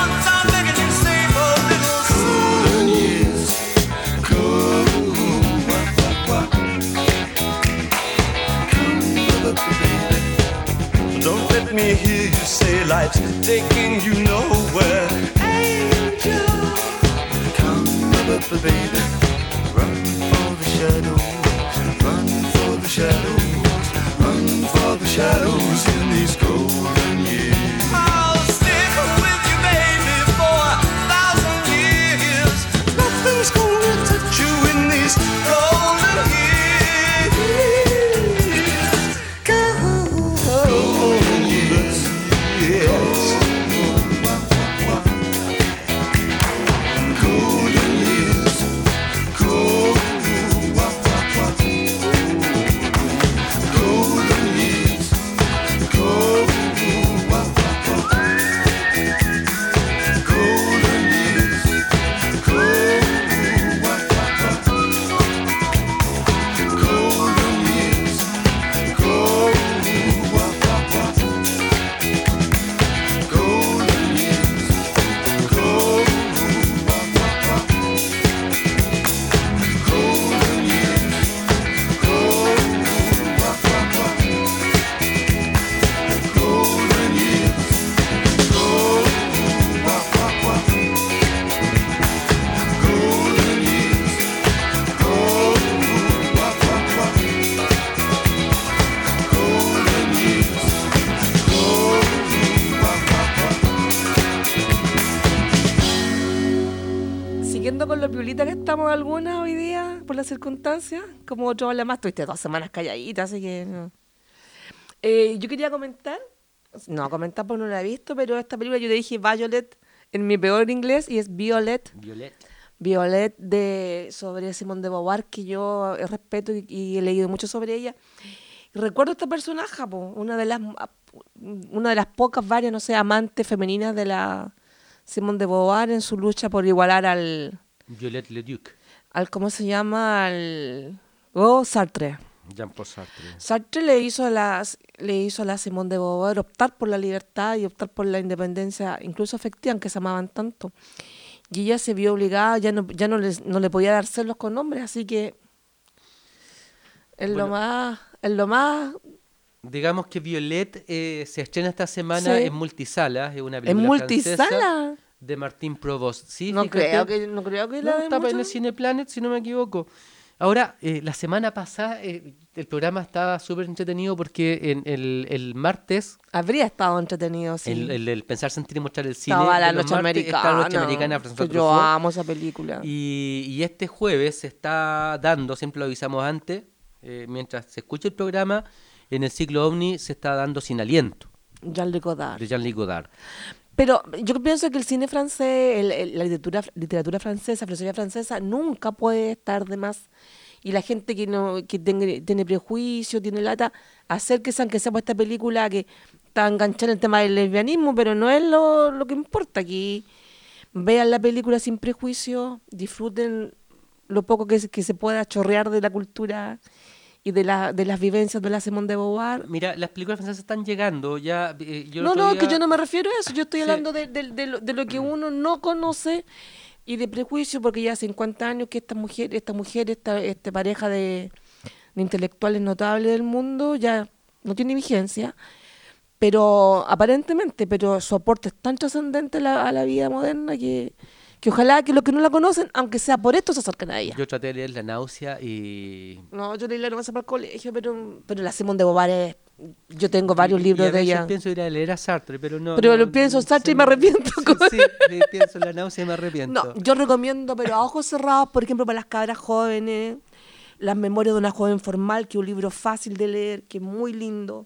Say taking you nowhere. Angel. Come baby. Algunas hoy día, por las circunstancias, como otro habla más, tuviste dos semanas calladitas, así que... no. Eh, yo quería comentar, no comentar porque no la he visto, pero esta película yo le dije Violet en mi peor inglés y es Violet. Violet. Violet de, sobre Simone de Beauvoir, que yo respeto y, y he leído mucho sobre ella. Y recuerdo esta personaje, po, una de las una de las pocas varias, no sé, amantes femeninas de la Simone de Beauvoir en su lucha por igualar al, Violet Leduc. al ¿cómo se llama? al oh, Sartre. Jean-Paul Sartre. Sartre le hizo a las le hizo a la Simone de Beauvoir optar por la libertad y optar por la independencia, incluso afectiva, aunque se amaban tanto. Y ella se vio obligada, ya no, ya no, les- no le podía dar celos con hombres, así que es lo más, es lo más, Digamos que Violet eh, se estrena esta semana Sí. en multisalas, es una película francesa multisala. De Martín Provost. Sí, No creo que, no creo que No, la de estaba en el Cineplanet, si no me equivoco. Ahora, eh, la semana pasada eh, el programa estaba súper entretenido porque en el, el martes, Habría estado entretenido, sí. el, el- el Pensar, Sentir y Mostrar el Cine, Estaba la noche americana. la Noche Americana yo Truffaut. amo esa película. Y, y este jueves se está dando, siempre lo avisamos antes, eh, mientras se escucha el programa, en el ciclo OVNI se está dando Sin Aliento, Jean-Luc Godard. de Jean-Luc Godard. Pero yo pienso que el cine francés, el- la literatura, literatura francesa, filosofía francesa, nunca puede estar de más. Y la gente que no que tenga- tiene prejuicio, tiene lata, hacer que sean que sea esta película que está enganchada en el tema del lesbianismo, pero no es lo, lo que importa. Aquí vean la película sin prejuicio, disfruten lo poco que, que se pueda chorrear de la cultura y de, la, de las vivencias de la Simone de Beauvoir. Mira, las películas francesas están llegando, ya... eh, yo No, no, que día- yo no me refiero a eso, yo estoy Sí. hablando de, de- de lo, de lo que uno no conoce y de prejuicio, porque ya hace 50 años que esta mujer, esta mujer, esta, esta pareja de, de intelectuales notables del mundo ya no tiene vigencia, pero aparentemente, pero su aporte es tan trascendente a la, a la vida moderna que, que ojalá que los que no la conocen, aunque sea por esto, se acerquen a ella. Yo traté de leer La náusea y... no, yo leí la novela para el colegio, pero, pero la Simón de Beauvoir es, yo tengo varios y- y libros a de ella. pienso ir a leer a Sartre, pero no... Pero no, lo pienso en se Sartre y me arrepiento. Sí, sí, pienso en La náusea y me arrepiento. No, yo recomiendo, pero a ojos cerrados, por ejemplo, para las cabras jóvenes, Las memorias de una joven formal, que es un libro fácil de leer, que es muy lindo.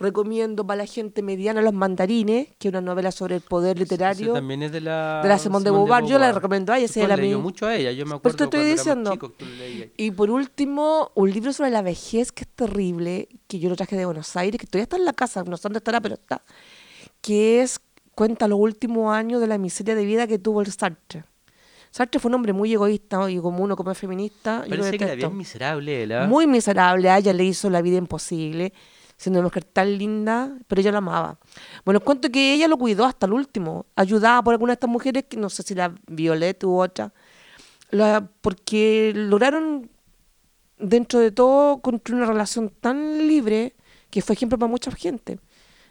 Recomiendo para la gente mediana Los mandarines, que es una novela sobre el poder literario. también es de la... de la Simone de Beauvoir. Yo la recomiendo a ella, Tú la leído mi- mucho a ella, yo me acuerdo eso te estoy diciendo. tú. Y por último, un libro sobre la vejez que es terrible, que yo lo traje de Buenos Aires, que todavía está en la casa, no sé dónde estará, pero está, que es, cuenta los últimos años de la miseria de vida que tuvo el Sartre. Sartre fue un hombre muy egoísta ¿no? y como uno como es feminista. yo Parece que la vida es miserable, él, ¿ah? Muy miserable, a ella le hizo la vida imposible, siendo una mujer tan linda, pero ella la amaba. Bueno, cuento que ella lo cuidó hasta el último, ayudada por algunas de estas mujeres, que no sé si la Violet u otra, porque lograron, dentro de todo, construir una relación tan libre que fue ejemplo para mucha gente.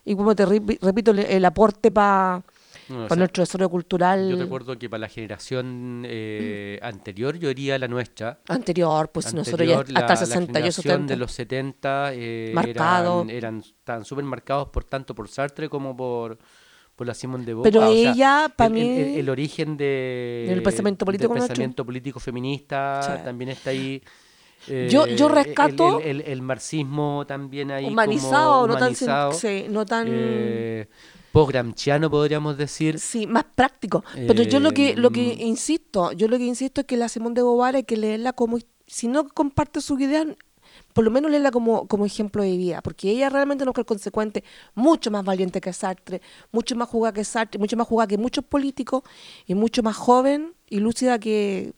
Y como te repi- repito, el, el aporte para No, sea, nuestro desarrollo cultural Yo recuerdo que para la generación eh, anterior, yo diría la nuestra. anterior, pues nosotros ya anterior, hasta la- el 60 y la 70. generación de los 70 eh, Marcado. eran, eran tan súper marcados por tanto por Sartre como por, por la Simone de Beauvoir. Pero o sea, ella, pa' el, el- mí- el- el origen de, Del pensamiento político del pensamiento político feminista Sí. también está ahí. Yo- yo el- rescato- el, el- el marxismo también ahí humanizado, como no tan, sí, no tan eh, postgramsciano podríamos decir sí, más práctico. Pero yo lo que lo que Eh, insisto, yo lo que insisto es que la Simone de Beauvoir hay que leerla como si no comparte su idea, por lo menos leerla como, como ejemplo de vida, porque ella realmente no es consecuente, mucho más valiente que Sartre, mucho más jugada que Sartre, mucho más jugada que muchos políticos y mucho más joven y lúcida que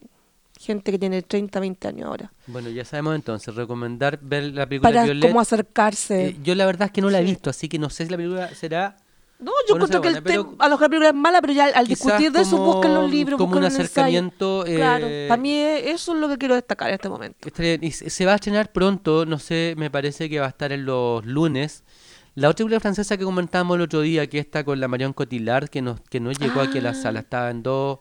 gente que tiene 30, 20 años ahora. Bueno, ya sabemos entonces, recomendar ver la película Para Violet. cómo acercarse. Eh, yo la verdad es que no la he visto, así que no sé si la película será... No, yo o no encuentro será que el buena, tema, a lo mejor la película es mala, pero ya al, discutir de eso como- buscan los libros, como buscan un el acercamiento, Claro, eh, para mí es- eso es lo que quiero destacar en este momento. Y se va a estrenar pronto, no sé, me parece que va a estar en los lunes. La otra película francesa que comentábamos el otro día, que está con la Marion Cotillard, que no, que no llegó aquí a la Ah. sala, estaba en dos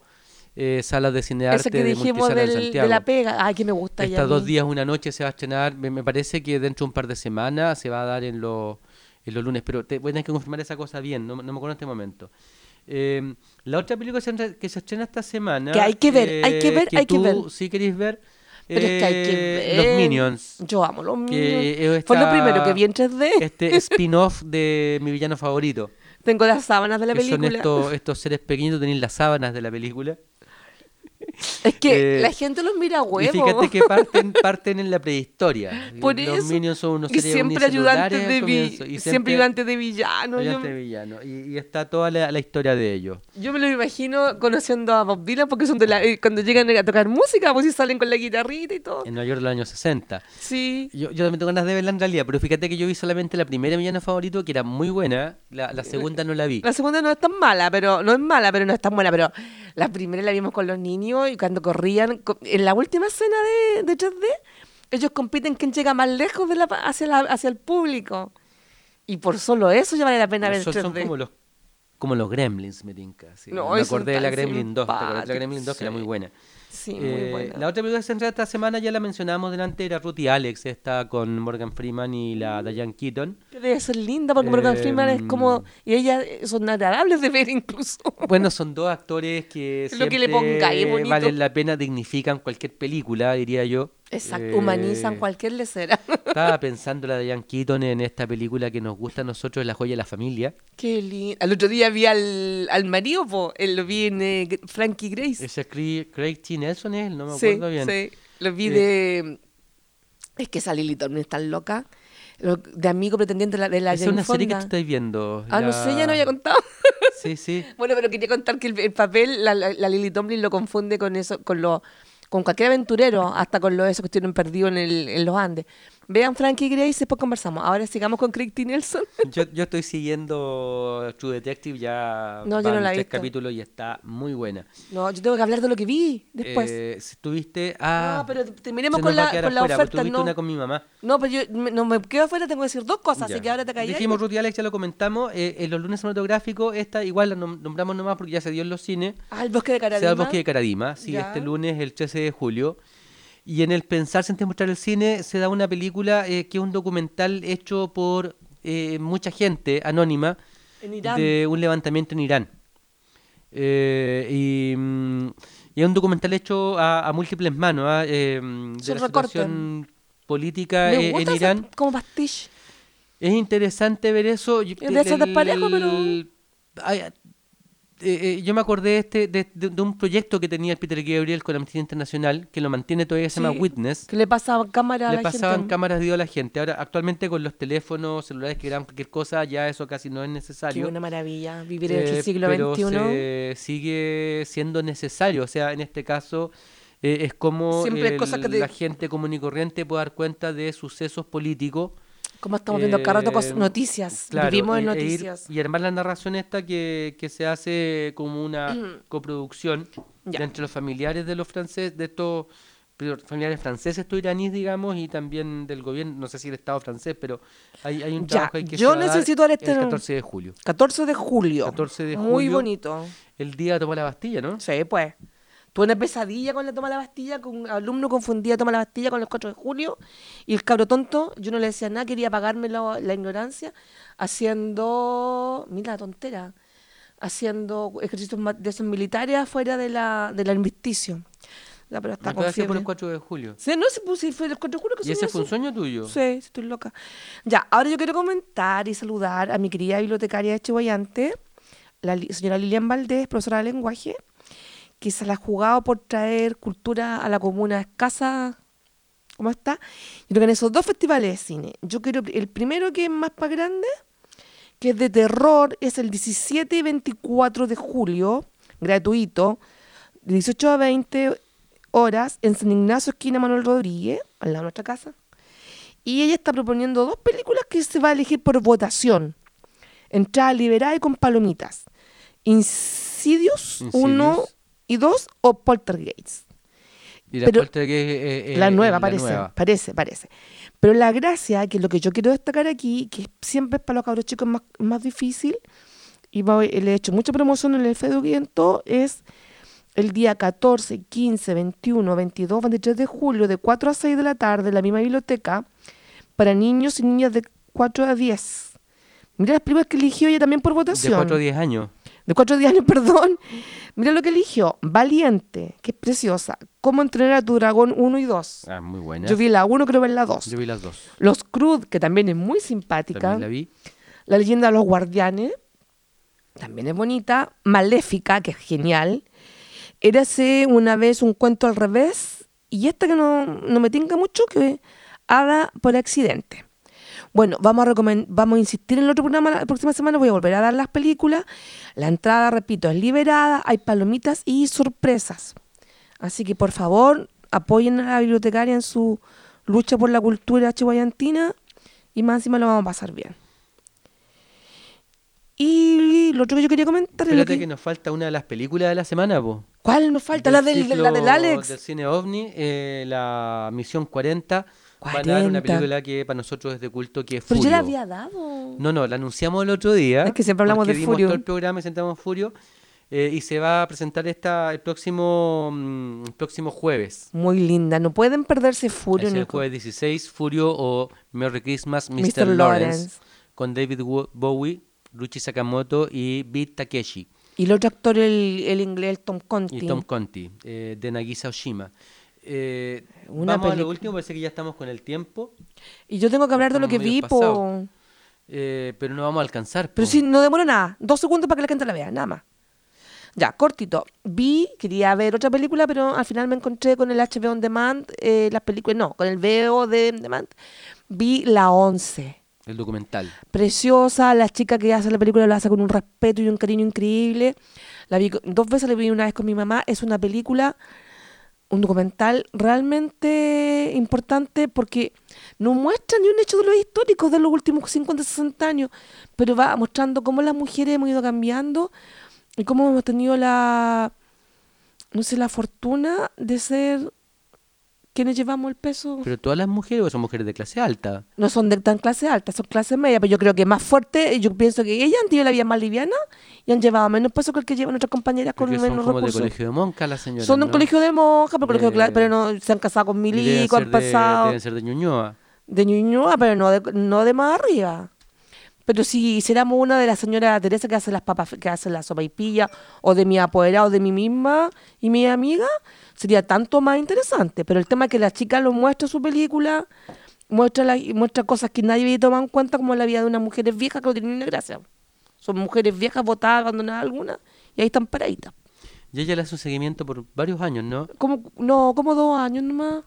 eh, salas de cine de arte que de dijimos multisala en del- de Santiago. la pega, ay, que me gusta. Estas dos días, una noche se va a estrenar. Me, me parece que dentro de un par de semanas se va a dar en, los en los lunes. Pero te, voy a tener que confirmar esa cosa bien, no, no me acuerdo en este momento. Eh, la otra película que se, que estrena esta semana. Que hay que ver, hay que ver, hay que tú ver. sí queréis ver. Pero es que hay que eh, ver. Los Minions. Yo amo los Minions. Que eh, Fue lo esta- primero que vi en 3D. Este spin-off de mi villano favorito. Tengo las sábanas de la que son película. estos, estos seres pequeños, tenéis las sábanas de la película. Es que Eh, la gente los mira a Y huevo. fíjate que parten, parten en la prehistoria. Por Los eso. Minions son unos y seres siempre ayudantes de comienzo, y siempre, ayudantes de villanos. Yo, ayudantes de villano. Y, y está toda la, la historia de ellos. yo me lo imagino conociendo a Bob Dylan porque son de la, eh, cuando llegan a tocar música, pues si salen con la guitarrita y todo. En Nueva York de los años 60. Sí. Yo, yo también tengo ganas de verla en realidad, pero fíjate que yo vi solamente la primera villana favorito, que era muy buena. La, la segunda no la vi. La segunda no es tan mala, pero no es mala, pero no es tan buena. Pero la primera la vimos con los niños y cuando corrían, co- en la última escena de, de 3D, ellos compiten quién llega más lejos de la, hacia, la- hacia el público. Y por solo eso ya vale la pena ver Son, 3D. son como los como los Gremlins, me tinca. sí. No, me acordé de la Gremlin 2. ¿te acordás de la Gremlin 2 que era sí. muy buena. Sí, Eh, muy buena. La otra película que se entrega esta semana ya la mencionamos delante, era Ruth y Alex, esta con Morgan Freeman y la Diane Keaton. Que Debe ser linda porque Morgan Eh, Freeman es como... Y ellas son agradables de ver incluso. Bueno, son dos actores que lo que siempre le pongáis, es bonito. valen la pena, dignifican cualquier película, diría yo. Exacto, Eh, humanizan cualquier lecera. Estaba pensando la Diane Keaton en esta película que nos gusta a nosotros, La joya de la familia. Qué lindo. Al otro día vi al, al marido, po. Él lo vi en eh, Frankie Grace. Ese Craig, Craig T. Nelson es, él, no me sí, acuerdo bien. sí. Lo vi Eh, de... Es que esa Lily Tomlin es tan loca. Lo- De amigo pretendiente de la, de la es Jane una serie que tú estás viendo. Ah, no sé, ya no había contado. Sí, sí. Bueno, pero quería contar que el, el papel, la, la, la Lily Tomlin lo confunde con eso, con lo, con cualquier aventurero, hasta con los esos que estuvieron perdidos en, el, en los Andes. Vean Frankie Grace y después conversamos. Ahora sigamos con Craig T. Nelson. Yo, yo estoy siguiendo True Detective ya No, yo no van la tres visto. capítulos y está muy buena. No, yo tengo que hablar de lo que vi después. Eh, si tuviste... Ah, Ah, pero terminemos con la, con la afuera, oferta. tuviste No, una con mi mamá. no, pero yo me- no me quedo afuera, tengo que decir dos cosas, Ya. así que ahora te callas. Dijimos Ruth y Alex, ya lo comentamos. eh, en los lunes cinematográficos, esta igual la nom- nombramos nomás porque ya se dio en los cines. Ah, el bosque de Se da Caradima. el Bosque de Caradima, sí, Ya. este lunes, el 13 de julio. Y en el Pensar, Sentir, Mostrar el Cine se da una película eh, que es un documental hecho por eh, mucha gente anónima En Irán. de un levantamiento en Irán. Eh, y, mm, y es un documental hecho a, a múltiples manos ah, eh, mm, de Son la recortes. situación política Me gusta en Irán. como pastiche. Es interesante ver eso. De el- desparejos, pero- eh, eh, yo me acordé de, este, de, de- de un proyecto que tenía Peter Gabriel con Amnistía Internacional, que lo mantiene todavía, se llama Witness. Que le pasaba cámara a Le la pasaban gente. cámaras de a la gente. Ahora, actualmente con los teléfonos celulares que graban cualquier cosa, ya eso casi no es Qué necesario. una maravilla vivir en Eh, el siglo pero XXI. se sigue siendo necesario. O sea, en este caso eh, es como el- que te- la gente común y corriente puede dar cuenta de sucesos políticos. Como estamos viendo cada rato Eh, noticias. claro, Vivimos en e ir- noticias. y armar la narración esta que, que se hace como una coproducción Ya. de entre los familiares de los franceses, de estos familiares franceses, estos iraníes, digamos, y también del gobierno, no sé si el Estado francés, pero hay, hay un Ya, trabajo ahí que yo necesito dar este- el 14 de julio. 14 de julio. 14 de Muy julio. bonito. El día de tomar la Bastilla, ¿no? Sí, pues. Tuve una pesadilla con la toma de la Bastilla, con un alumno confundía toma de la Bastilla con el 4 de julio. Y el cabro tonto, yo no le decía nada, quería pagarme la, la ignorancia, haciendo. Mira la tontera. Haciendo ejercicios de esos militares afuera de la, del armisticio. Ya, pero está con por el 4 de julio. Sí, no, sí, pues, sí, fue el 4 de julio que ¿Y ese fue un sueño tuyo? Sí, sí, estoy loca. Ya, ahora yo quiero comentar y saludar a mi querida bibliotecaria de Chihuayante, la señora Lilian Valdés, profesora de lenguaje, que se la ha jugado por traer cultura a la comuna escasa. ¿Cómo está? Y en esos dos festivales de cine. Yo quiero, el primero que es más para grande, que es de terror, es el 17 y 24 de julio, gratuito, de 18 a 20 horas, en San Ignacio, esquina Manuel Rodríguez, al lado de nuestra casa. Y ella está proponiendo dos películas que se va a elegir por votación. Entrada liberada y con palomitas. Insidious. 1 y 2 o Poltergeist. Y la Pero- que, eh, eh, la eh, nueva, la parece, nueva. parece, parece. Pero la gracia, que es lo que yo quiero destacar aquí, que siempre es para los cabros chicos más, más difícil, y le he hecho mucha promoción en el Facebook y en todo, es el día 14, 15, 21, 22, 23 de julio, de 4 a 6 de la tarde, en la misma biblioteca, para niños y niñas de 4 a 10. Mira las películas que eligió ella también por De votación. 4 a 10 años. De 4 a 10 años, perdón. Mira lo que eligió. Valiente, que es preciosa. Cómo entrenar a tu dragón 1 y 2. Ah, muy buena. Yo vi la 1, creo ver la 2. Yo vi las dos. Los Crud, que también es muy simpática. También la vi. La leyenda de los guardianes, también es bonita. Maléfica, que es genial. Érase una vez un cuento al revés y esta que no, no me tinca mucho, que Hada por accidente. Bueno, vamos a, vamos a insistir en el otro programa la próxima semana. Voy a volver a dar las películas. La entrada, repito, es liberada. Hay palomitas y sorpresas. Así que por favor, apoyen a la bibliotecaria en su lucha por la cultura chihuayantina y más encima lo vamos a pasar bien. Y lo otro que yo quería comentar es Espérate que- que nos falta una de las películas de la semana, po. ¿Cuál nos falta? La del, la del Alex. Del cine OVNI, eh, la Misión 40. Van a dar una 40. película que para nosotros es de culto, que es Pero Furio. yo la había dado. No, no, la anunciamos el otro día. Es que siempre hablamos de Furio. todo el programa y sentamos Furio. eh, y se va a presentar esta el próximo mm, próximo jueves. Muy linda. No pueden perderse Furio. Es el jueves 16, Furio o Merry Christmas, Mr. Mr. Lawrence, Lawrence. con David Bowie, Ruchi Sakamoto y Beat Takeshi. Y el otro actor, el, el inglés, el Tom Conti. Y Tom Conti, eh, de Nagisa Oshima. Eh, Una vamos a lo último, parece que ya estamos con el tiempo, Y yo tengo que hablar de lo que vi, po. eh, pero no vamos a alcanzar. Pero sí, no demora nada. Dos segundos para que la gente la vea, nada más. Ya, cortito. Vi, quería ver otra película, pero al final me encontré con el HBO On Demand, eh, las películas, no, con el VO de On Demand. Vi La Once. El documental. Preciosa, la chica que hace la película la hace con un respeto y un cariño increíble. La vi dos veces, la vi una vez con mi mamá. Es una película, un documental realmente importante porque no muestra ni un hecho de los históricos de los últimos 50, 60 años, pero va mostrando cómo las mujeres hemos ido cambiando y cómo hemos tenido la, no sé, la fortuna de ser quienes llevamos el peso. Pero todas las mujeres o son mujeres de clase alta. no son de tan clase alta, son clase media, pero yo creo que más fuerte, yo pienso que ellas han tenido la vida más liviana y han llevado menos peso que el que llevan otras compañeras con son menos como de recursos. colegio de monjas las señoras. son de un ¿no? colegio de monjas, pero, de Eh, no, se han casado con milico, han de- pasado Deben ser de Ñuñoa. de Ñuñoa, pero no de, no de más arriba. Pero si hiciéramos una de la señora Teresa que hace las papas, que hace la sopa y pilla, o de mi apoderado, de mí misma y mi amiga, sería tanto más interesante. Pero el tema es que la chica lo muestra en su película, muestra, la- muestra cosas que nadie había tomado en cuenta, como la vida de unas mujeres viejas que no tienen gracia. Son mujeres viejas, botadas, abandonadas algunas, y ahí están paraditas. Y ella le hace un seguimiento por varios años, ¿no? Como, no, como dos años nomás.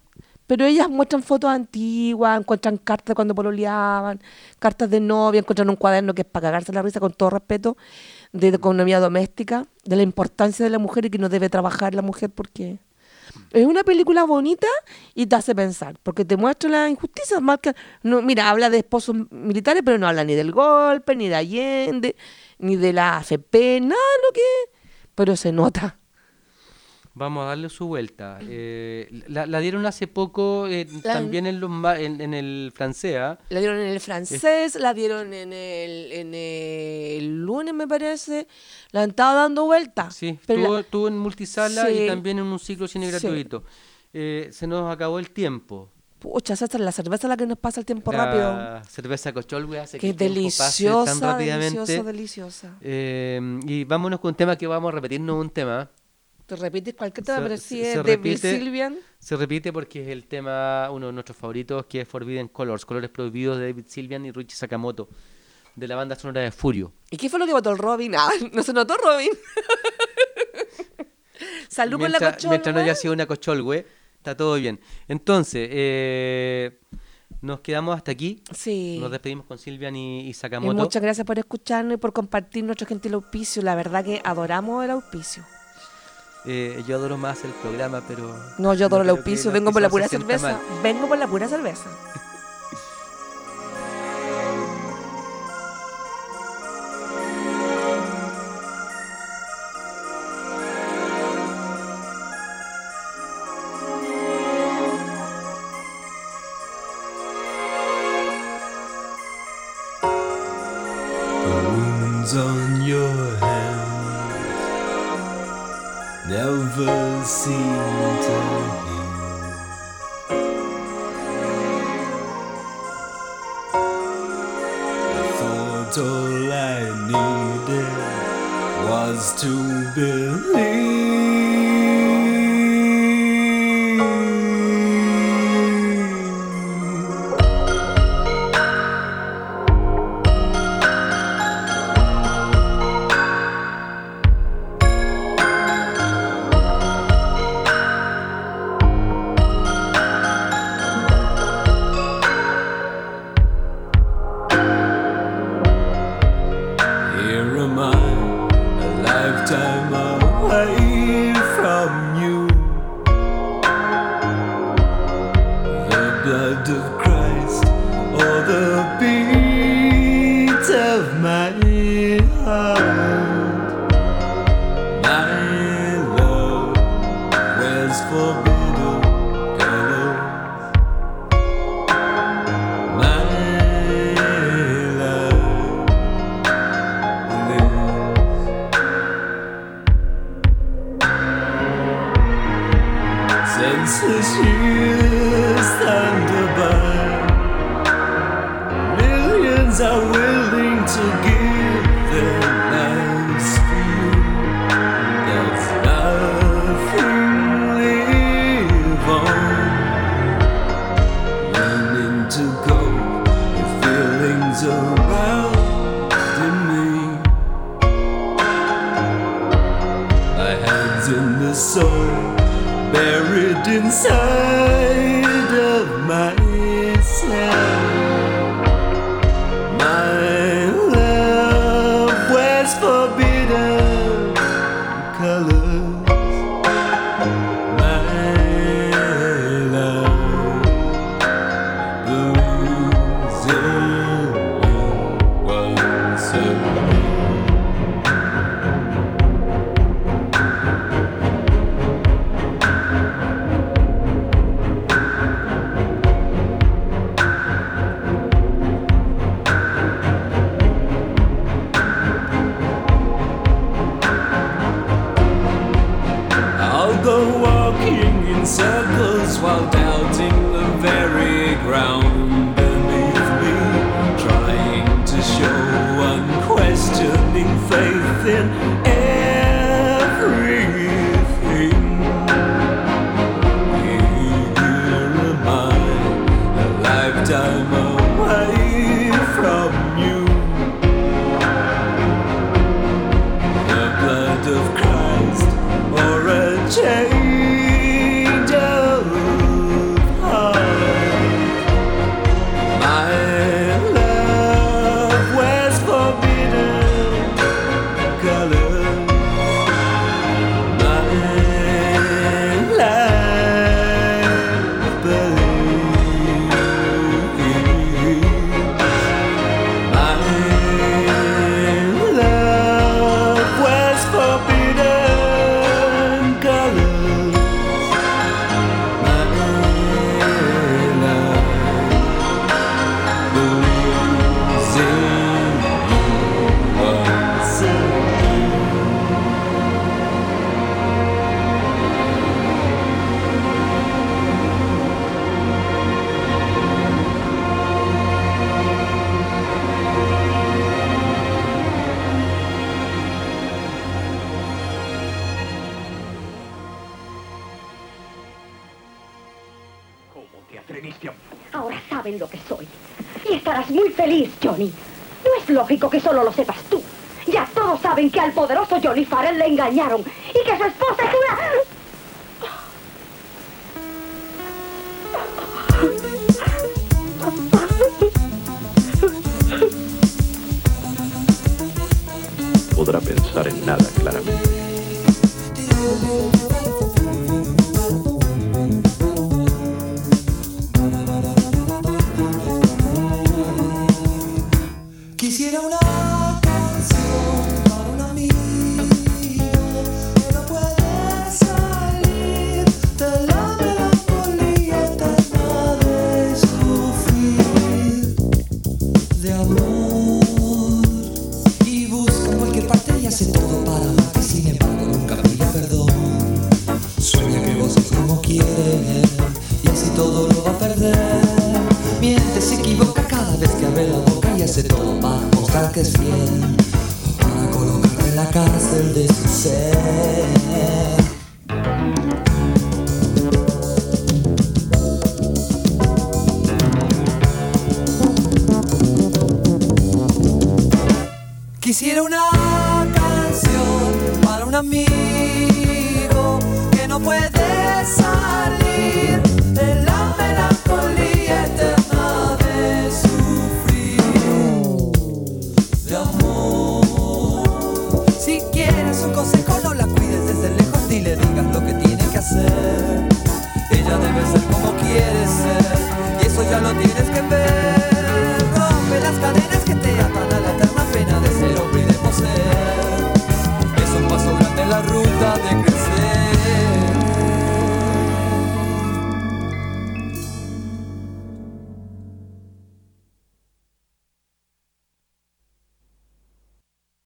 Pero ellas muestran fotos antiguas, encuentran cartas cuando pololeaban, cartas de novia, encuentran un cuaderno que es para cagarse la risa, con todo respeto, de economía doméstica, de la importancia de la mujer y que no debe trabajar la mujer porque... Es una película bonita y te hace pensar, porque te muestra las injusticias. Marca, no, mira, habla de esposos militares, pero no habla ni del golpe, ni de Allende, ni de la AFP, nada de lo que... Pero se nota. Vamos a darle su vuelta. Eh, la, la dieron hace poco eh, La- también en, los en, en el francés, ¿ah? La dieron en el francés, la dieron en el, en el lunes, me parece. La han estado dando vuelta. Sí, Pero estuvo, la- estuvo en multisala Sí. y también en un ciclo cine Sí. gratuito. Eh, se nos acabó el tiempo. Pucha, esa es la cerveza la que nos pasa el tiempo la rápido. cerveza Cocholwe hace Que el tiempo pase deliciosa, tan rápidamente. deliciosa, deliciosa. Y vámonos con un tema que vamos a repetirnos un tema. Te repites cualquier tema, Se- pero se- sí es de repite. Sylvian. Se repite porque es el tema, uno de nuestros favoritos, que es Forbidden Colors, Colores Prohibidos de David Sylvian y Richie Sakamoto, de la banda sonora de Furio. ¿Y qué fue lo que votó el Robin? Ah, no se notó Robin. Salud por la mientras, cochola. mientras no haya sido una cocholwe, está todo bien. Entonces, eh, nos quedamos hasta aquí. Sí. Nos despedimos con Silvian y, y Y Sakamoto. muchas gracias por escucharnos y por compartir nuestro gentil auspicio. La verdad que adoramos el auspicio. Eh, yo adoro más el programa, pero... No, yo adoro el creo que auspicio. el Vengo por la pura cerveza. mal. Vengo por la pura cerveza. All I needed was to believe. No es lógico que solo lo sepas tú. Ya todos saben que al poderoso Johnny Farrell le engañaron y que su esposa es una... podrá pensar en nada claramente. trates bien para colocarte en la cárcel de su ser.